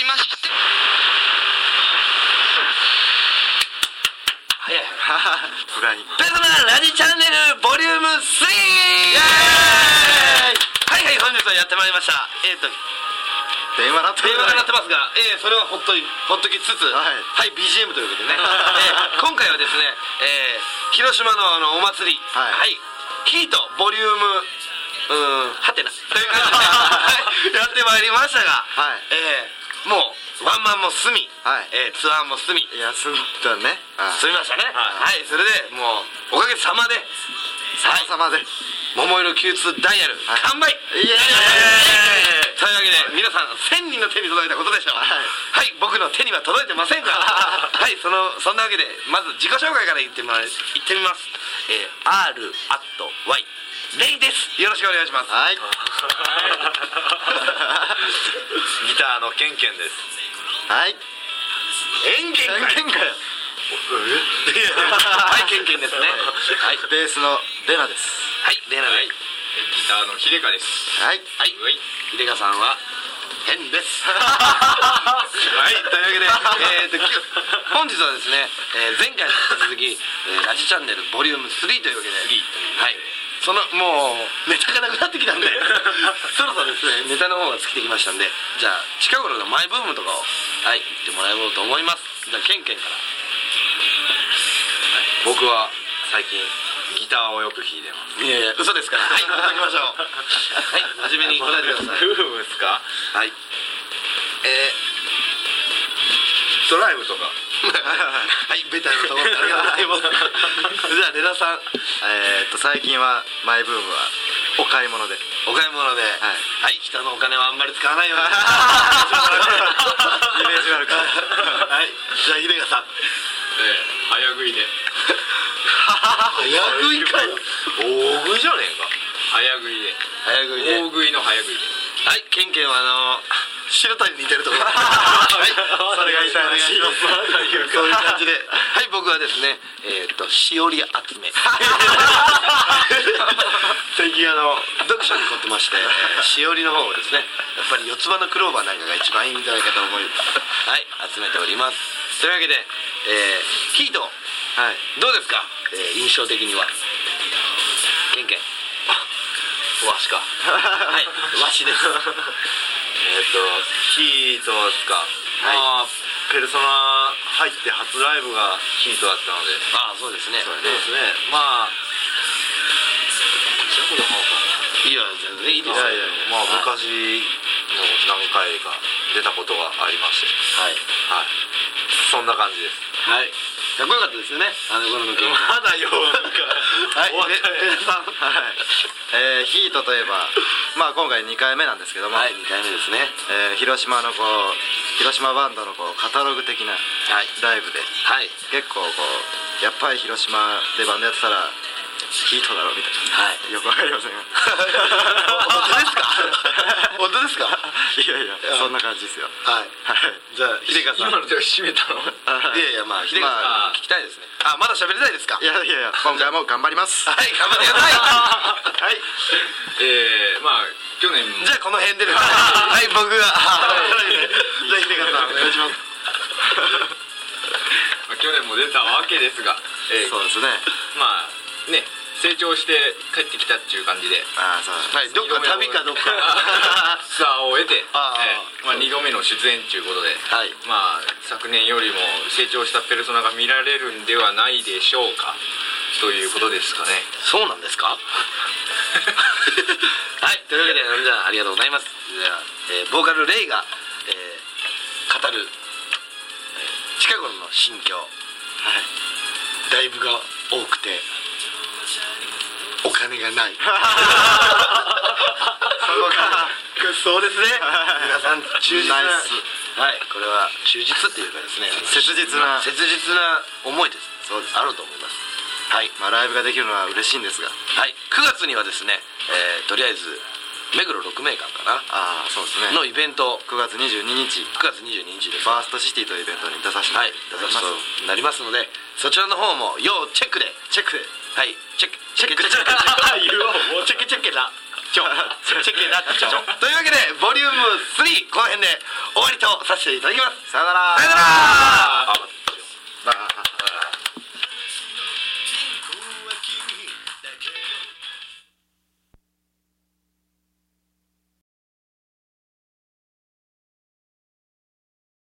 しまして。早い。ペルソナラジチャンネルボリューム 3! はいはい本日はやってまいりました。えっ、と電話なって電話が鳴ってますが、えーそれはほっといほっときつつははい BGM ということでね、えー今回はですね、えー広島のあのお祭りはい。キートボリュームうーんはてなという感じで、はい、やってまいりましたが、はい。えーもうワンマンも済み、はい。えーツアーも済み。休んだね。はい。済みましたね。はい、それでもうおかげさまで。様々で桃色 Q2 ダイヤル、はい。完売。イエーイ。というわけで皆さん1000人の手に届いたことでしょう。はい。はい、僕の手には届いてませんがはい。そのそんなわけでまず自己紹介から言ってみま言ってみます、えー、R アット Y レイです。よろしくお願いします。はい。ギ ターのケンケンです。はい。ンケンかよはいケンケンですね。はい。ベースのレナです。はいレナでギターのヒデカです。はい。はい。はい。秀香さんは変です。はい。というわけで、えー、とき本日はですね、えー前回に引き続き、えーラジチャンネルボリューム3というわけで。はいそのもうネタがなくなってきたんで。そろそろですねネタの方が尽きてきましたんで。じゃあ近頃のマイブームとかをはい言ってもらおうと思います。じゃあケンケンから。僕は最近ギターをよく弾いてます。いやいや嘘ですから。はい。行きましょう。はい。真面目に答えてください夫婦ですか？はい。えー、ドライブとかはいベタなところでありがとうござい。ますじゃあレナさんえーっと最近はマイブームはお買い物で。お買い物で、はい、人のお金はあんまり使わないように。イメージ悪く。はい、じゃあ秀香さん。えー、早食いで。早食いかよ。大食いじゃねえか。早食いで。早食いで。大食いの早食いで。はい、ケンケンはあの白谷に似てるところ。はい、それが言いらしい。そういう感じで、はい、僕はですね、えーっとしおり集め。最近あの読書に凝ってまして、しおりの方をですね、やっぱり四つ葉のクローバーなんかが一番いいんじゃないかと思い、はい、集めております。というわけで、えー、キート。はい。どうですか、えー印象的には。ケンケンわしか。はいわしですえっ、とヒートですか、はい。まあペルソナ入って初ライブがヒートだったので。ああそうですね。そうですねまあいや全然いいですよ。いやいやいやまあはい。昔も何回か出たことがありまして。はい。はい。そんな感じです。はい。かっこよかったですよね。あの頃のまだよはい。終わった。よレレナさんはい。えーヒートといえばまあ今回2回目なんですけども、はい2回目ですね。えー広島のこう広島バンドのこうカタログ的なはい。ライブではい。結構こうやっぱり広島でバンドやってたらヒートだろみたいな。はい。よくわかりませんが。本当ですか？本当ですか？いやいやそんな感じですよ。はい。はい。じゃあ秀香さん。今ので締めたの？いやいやまあ秀香さん、まあ。聞きたいですね。あまだ喋りたいですか？いやいやいや今回も頑張ります。はい頑張ってください。はい。えー、まあ去年。じゃあこの辺でですねはい僕が。じゃあ秀香さんお願いします。まあ去年も出たわけですが、えーそうですね。まあね成長して帰ってきたっていう感じで。ああそうはいどっか旅かどっか えて、まあ、2度目の出演ということで、はい。まあ、昨年よりも成長したペルソナが見られるんではないでしょうかということですかね。そうなんですか？はいというわけでじゃあありがとうございます。じゃあ、えーボーカルレイが、えー語る、えー近頃の心境。はい。ライブが多くてお金がない。そうですね。皆さん忠実なはい。これは忠実っていうかですね。切実な切実な思いです。そうです。あると思います。はい。まあライブができるのは嬉しいんですが。はい、9月にはですね、えーとりあえず目黒6名館かな。ああそうですね。のイベント。9月22日。9月22日です。ファーストシティというイベントに出させてはいいただきます、となりますのでそちらの方も要チェックで。チェックで。はい。チェックチェックチェック。言おう。もうチェックチェックなちょチェケなっちょというわけでボリューム3この辺で終わりとさせていただきますさよならさよなら